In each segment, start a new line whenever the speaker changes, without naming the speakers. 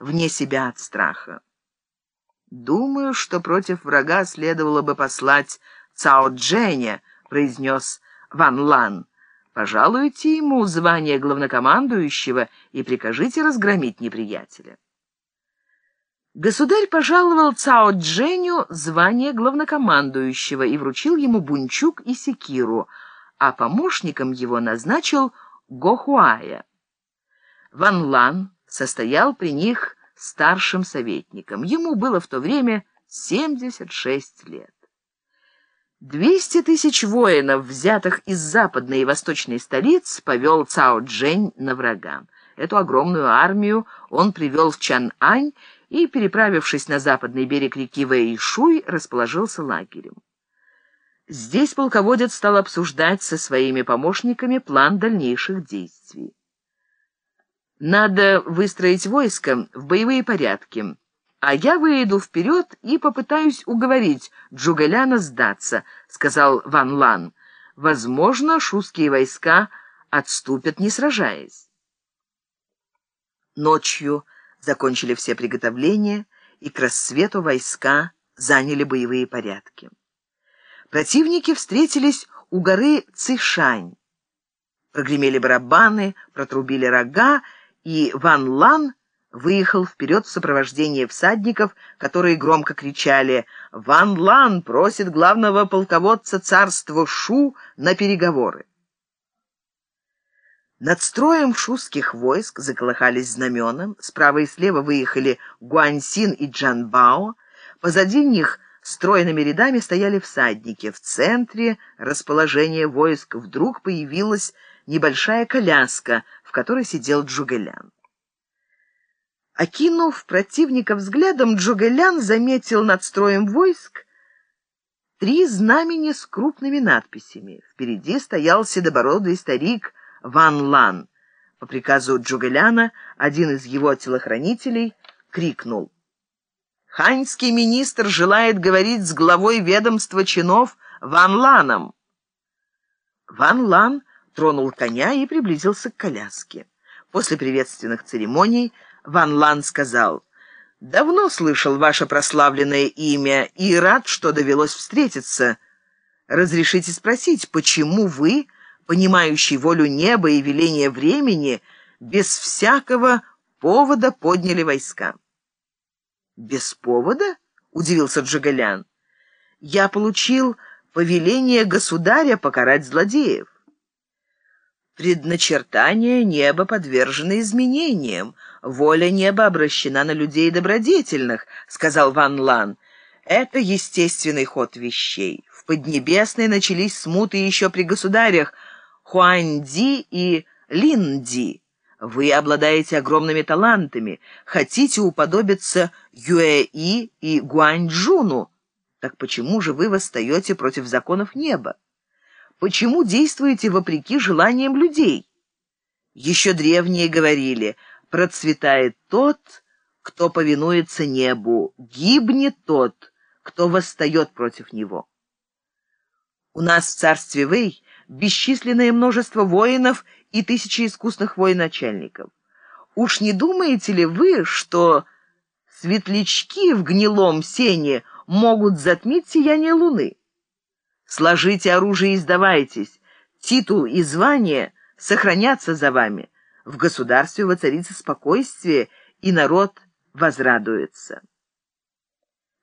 вне себя от страха. «Думаю, что против врага следовало бы послать Цао Дженя», — произнес Ван Лан. «Пожалуйте ему звание главнокомандующего и прикажите разгромить неприятеля». Государь пожаловал Цао Дженю звание главнокомандующего и вручил ему бунчук и секиру, а помощником его назначил Гохуая. Ван Лан состоял при них старшим советником. Ему было в то время 76 лет. Двести тысяч воинов, взятых из западной и восточной столиц, повел Цао Джень на врага. Эту огромную армию он привел в Чан-Ань и, переправившись на западный берег реки Вэйшуй, расположился лагерем. Здесь полководец стал обсуждать со своими помощниками план дальнейших действий. Надо выстроить войско в боевые порядки, а я выйду вперед и попытаюсь уговорить Джугаляна сдаться, — сказал Ван Лан. Возможно, шуские войска отступят, не сражаясь. Ночью закончили все приготовления, и к рассвету войска заняли боевые порядки. Противники встретились у горы Цишань. Прогремели барабаны, протрубили рога, и Ван Лан выехал вперед в сопровождении всадников, которые громко кричали «Ван Лан просит главного полководца царства Шу на переговоры». Над строем шуских войск заколыхались знамена, справа и слева выехали Гуаньсин и Джанбао, позади них стройными рядами стояли всадники. В центре расположения войск вдруг появилась небольшая коляска, в которой сидел Джугелян. Окинув противника взглядом, Джугелян заметил над строем войск три знамени с крупными надписями. Впереди стоял седобородый старик Ван Лан. По приказу Джугеляна один из его телохранителей крикнул. «Ханьский министр желает говорить с главой ведомства чинов Ван Ланом». Ван Лан тронул коня и приблизился к коляске. После приветственных церемоний Ван Лан сказал, «Давно слышал ваше прославленное имя и рад, что довелось встретиться. Разрешите спросить, почему вы, понимающий волю неба и веление времени, без всякого повода подняли войска?» «Без повода?» — удивился Джигалян. «Я получил повеление государя покарать злодеев». Предначертания неба подвержены изменениям. Воля неба обращена на людей добродетельных, сказал Ван Лан. Это естественный ход вещей. В Поднебесной начались смуты еще при государях Хуанди и Линди. Вы обладаете огромными талантами, хотите уподобиться Юэи и Гуаньчжуну. Так почему же вы восстаете против законов неба? Почему действуете вопреки желаниям людей? Еще древние говорили, процветает тот, кто повинуется небу, гибнет тот, кто восстает против него. У нас в царстве Вэй бесчисленное множество воинов и тысячи искусных военачальников. Уж не думаете ли вы, что светлячки в гнилом сене могут затмить сияние луны? Сложите оружие и сдавайтесь. Титул и звание сохранятся за вами. В государстве воцарится спокойствие, и народ возрадуется.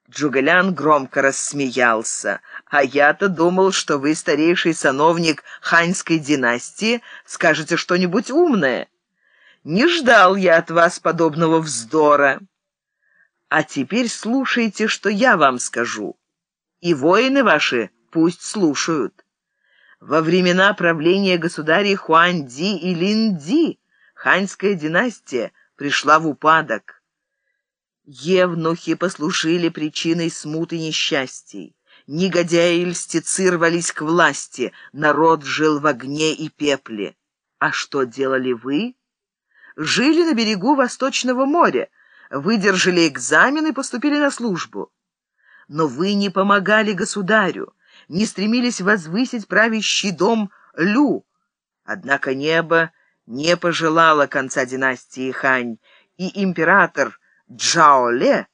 Джугалян громко рассмеялся. «А я-то думал, что вы, старейший сановник ханьской династии, скажете что-нибудь умное. Не ждал я от вас подобного вздора. А теперь слушайте, что я вам скажу. И воины ваши пусть слушают. Во времена правления государей Хуанди и Линди ханьская династия пришла в упадок. Евнухи послужили причиной смуты несчастий. Негодяи и льстецы рвались к власти, народ жил в огне и пепле. А что делали вы? Жили на берегу Восточного моря, выдержали экзамен и поступили на службу. Но вы не помогали государю не стремились возвысить правящий дом Лю. Однако небо не пожелало конца династии Хань, и император Джаоле